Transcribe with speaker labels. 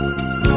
Speaker 1: Música